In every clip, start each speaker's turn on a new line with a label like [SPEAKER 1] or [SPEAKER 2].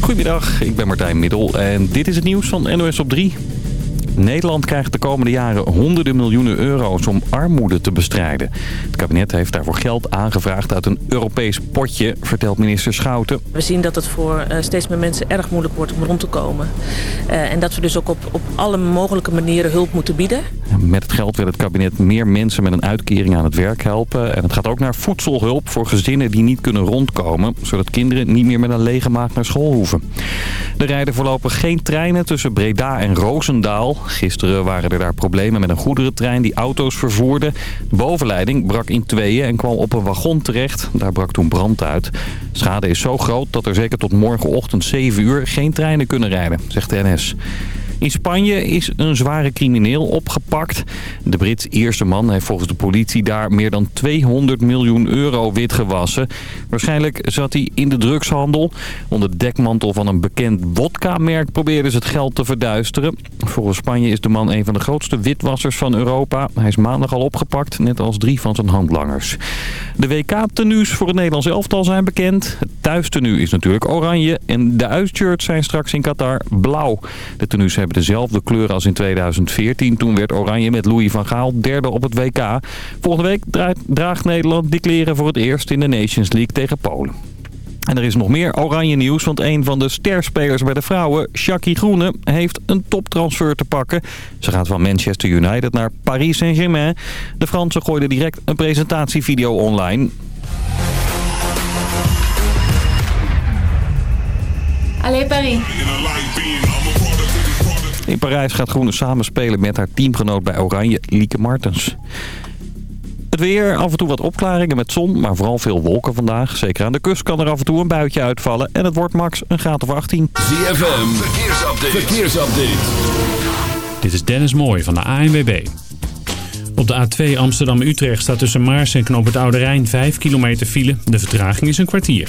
[SPEAKER 1] Goedemiddag, ik ben Martijn Middel en dit is het nieuws van NOS op 3. Nederland krijgt de komende jaren honderden miljoenen euro's om armoede te bestrijden. Het kabinet heeft daarvoor geld aangevraagd uit een Europees potje, vertelt minister Schouten.
[SPEAKER 2] We zien dat het voor eh, steeds meer mensen erg moeilijk wordt om rond te komen. Uh, en dat we dus ook op, op alle mogelijke manieren hulp moeten bieden.
[SPEAKER 1] Met het geld wil het kabinet meer mensen met een uitkering aan het werk helpen. En het gaat ook naar voedselhulp voor gezinnen die niet kunnen rondkomen. Zodat kinderen niet meer met een lege maag naar school hoeven. Er rijden voorlopig geen treinen tussen Breda en Roosendaal. Gisteren waren er daar problemen met een goederentrein die auto's vervoerde. De bovenleiding brak in tweeën en kwam op een wagon terecht. Daar brak toen brand uit. Schade is zo groot dat er zeker tot morgenochtend 7 uur geen treinen kunnen rijden, zegt de NS. In Spanje is een zware crimineel opgepakt. De Brits eerste man heeft volgens de politie daar meer dan 200 miljoen euro witgewassen. Waarschijnlijk zat hij in de drugshandel. Onder dekmantel van een bekend wodka-merk probeerden ze het geld te verduisteren. Volgens Spanje is de man een van de grootste witwassers van Europa. Hij is maandag al opgepakt, net als drie van zijn handlangers. De WK-tenues voor het Nederlands elftal zijn bekend. Het thuistenu is natuurlijk oranje en de uitshirts zijn straks in Qatar blauw. De tenues hebben dezelfde kleur als in 2014. Toen werd Oranje met Louis van Gaal derde op het WK. Volgende week draagt Nederland die kleren voor het eerst in de Nations League tegen Polen. En er is nog meer oranje nieuws, want een van de sterspelers bij de vrouwen, Shaki Groene, heeft een toptransfer te pakken. Ze gaat van Manchester United naar Paris Saint-Germain. De Fransen gooiden direct een presentatievideo online.
[SPEAKER 3] Allez Paris.
[SPEAKER 1] In Parijs gaat Groene samenspelen met haar teamgenoot bij Oranje, Lieke Martens. Het weer, af en toe wat opklaringen met zon, maar vooral veel wolken vandaag. Zeker aan de kust kan er af en toe een buitje uitvallen. En het wordt max een graad of 18.
[SPEAKER 4] ZFM, verkeersupdate. verkeersupdate.
[SPEAKER 5] Dit is Dennis Mooij van de ANWB. Op de A2 Amsterdam-Utrecht staat tussen Maars en Knoop het Oude Rijn 5 kilometer file. De vertraging is een kwartier.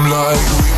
[SPEAKER 4] I'm like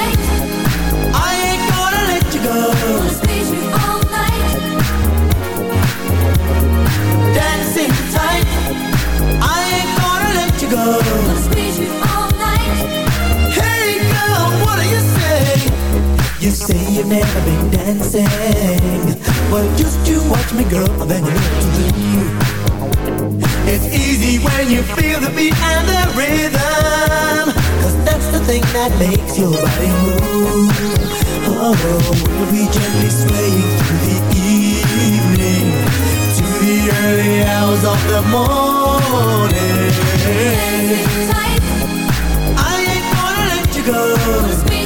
[SPEAKER 6] I ain't gonna let you go.
[SPEAKER 7] You all night.
[SPEAKER 6] Hey girl, what do you say? You say you've never been dancing. Well, just watch me, girl, to. It's easy when you feel the beat and the rhythm. That's the thing that makes your body move. Oh, we be gently swaying to the early hours of the morning. I ain't gonna let you go.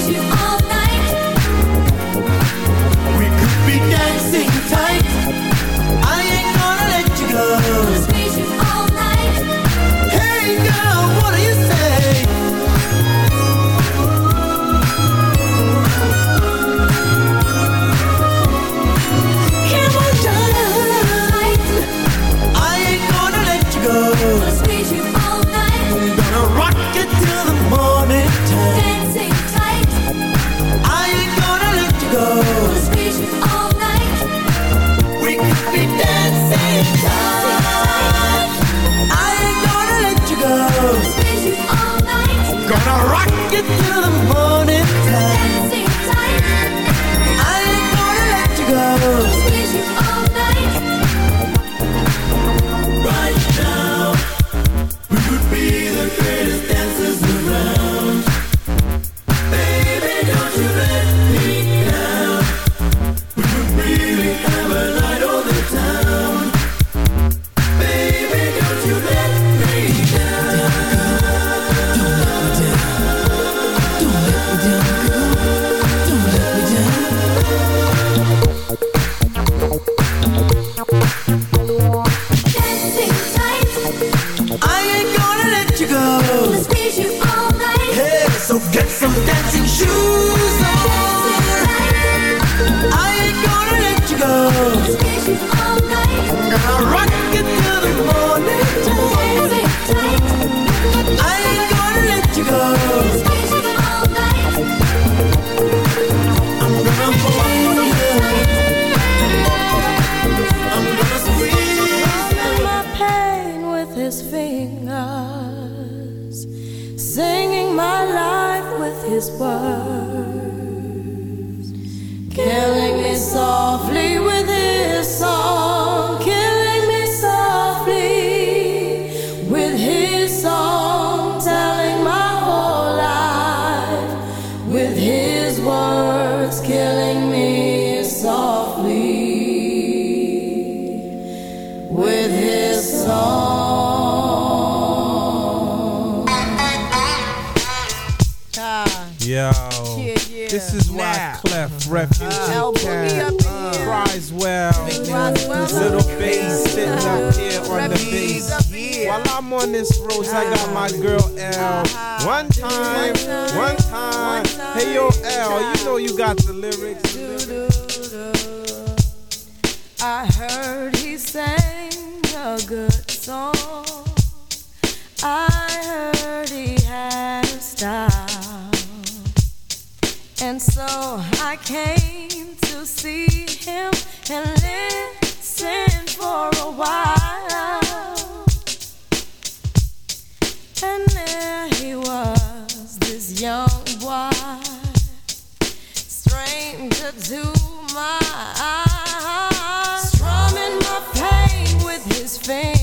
[SPEAKER 7] gonna
[SPEAKER 6] rock you till the morning. time
[SPEAKER 8] And there he was, this young boy, stranger to my eyes, strumming my pain with his fingers.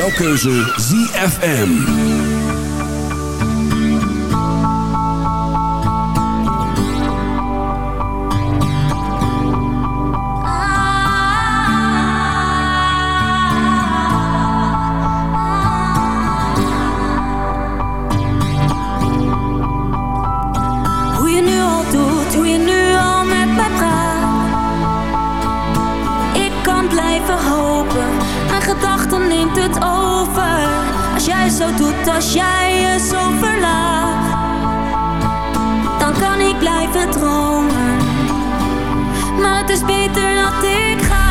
[SPEAKER 4] jouw keuze ZFM.
[SPEAKER 9] Maar het is beter dat ik ga.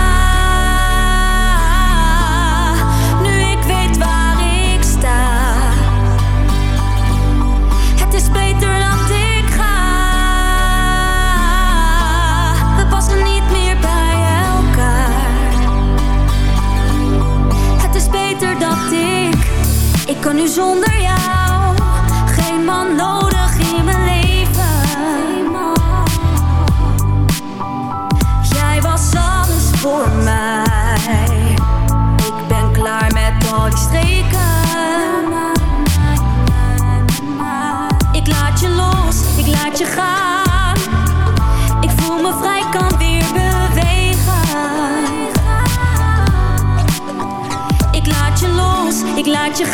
[SPEAKER 9] Nu ik weet waar ik sta. Het is beter dat ik ga. We passen niet meer bij elkaar. Het is beter dat ik. Ik kan nu zonder jou. Ik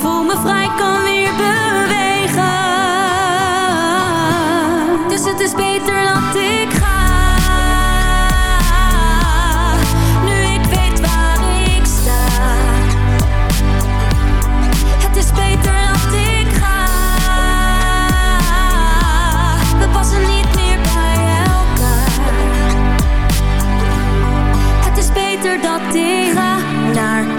[SPEAKER 9] voel me vrij, kan weer bewegen. Dus het is beter dat ik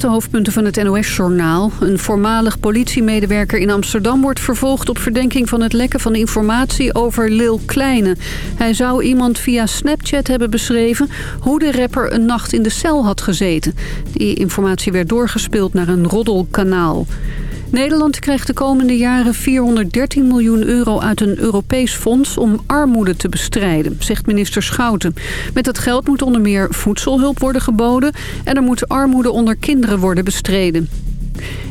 [SPEAKER 4] de
[SPEAKER 10] hoofdpunten van het NOS-journaal. Een voormalig politiemedewerker in Amsterdam wordt vervolgd op verdenking van het lekken van informatie over Lil Kleine. Hij zou iemand via Snapchat hebben beschreven hoe de rapper een nacht in de cel had gezeten. Die informatie werd doorgespeeld naar een roddelkanaal. Nederland krijgt de komende jaren 413 miljoen euro uit een Europees fonds om armoede te bestrijden, zegt minister Schouten. Met dat geld moet onder meer voedselhulp worden geboden en er moet armoede onder kinderen worden bestreden.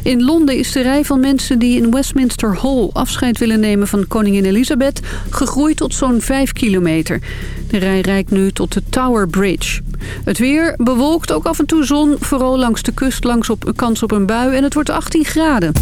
[SPEAKER 10] In Londen is de rij van mensen die in Westminster Hall afscheid willen nemen van koningin Elizabeth gegroeid tot zo'n 5 kilometer. De rij reikt nu tot de Tower Bridge. Het weer bewolkt ook af en toe zon, vooral langs de kust langs op kans op een bui en het wordt 18 graden.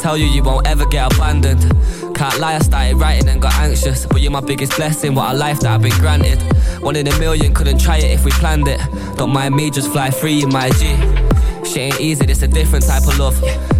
[SPEAKER 11] Tell you, you won't ever get abandoned. Can't lie, I started writing and got anxious. But you're my biggest blessing, what a life that I've been granted. One in a million, couldn't try it if we planned it. Don't mind me, just fly free, you my G. Shit ain't easy, it's a different type of love.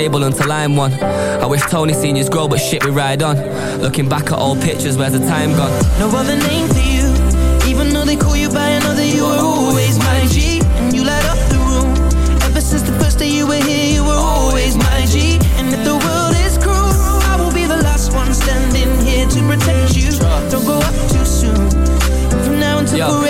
[SPEAKER 11] stable until I'm one. I wish Tony seniors grow, but shit, we ride on. Looking back at old pictures, where's the time gone?
[SPEAKER 12] No other name for you, even though they call you by another. You were always my G, and you light up the room. Ever since the first day you were here, you were always my G. And if the world is cruel, I will be the last one standing here to protect you. Don't go up too soon. From now until forever,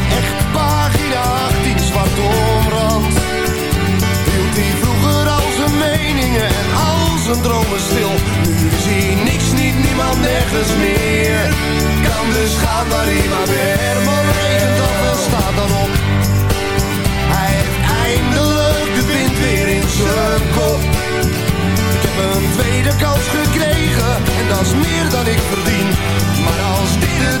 [SPEAKER 13] en al zijn dromen stil. Nu zie niks, niet niemand, nergens meer. Kan dus gaan waar hij maar weer, maar regent af en staat dan op. Hij heeft eindelijk de wind weer in zijn kop. Ik heb een tweede kans gekregen en dat is meer dan ik verdien. Maar als dit het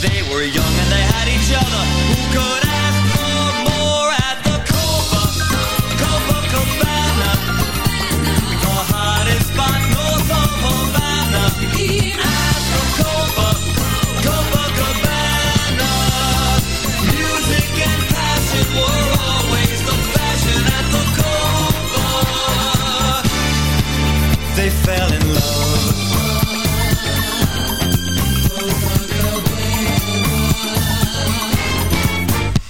[SPEAKER 7] They were young and they had each other. Who could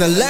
[SPEAKER 7] the
[SPEAKER 14] last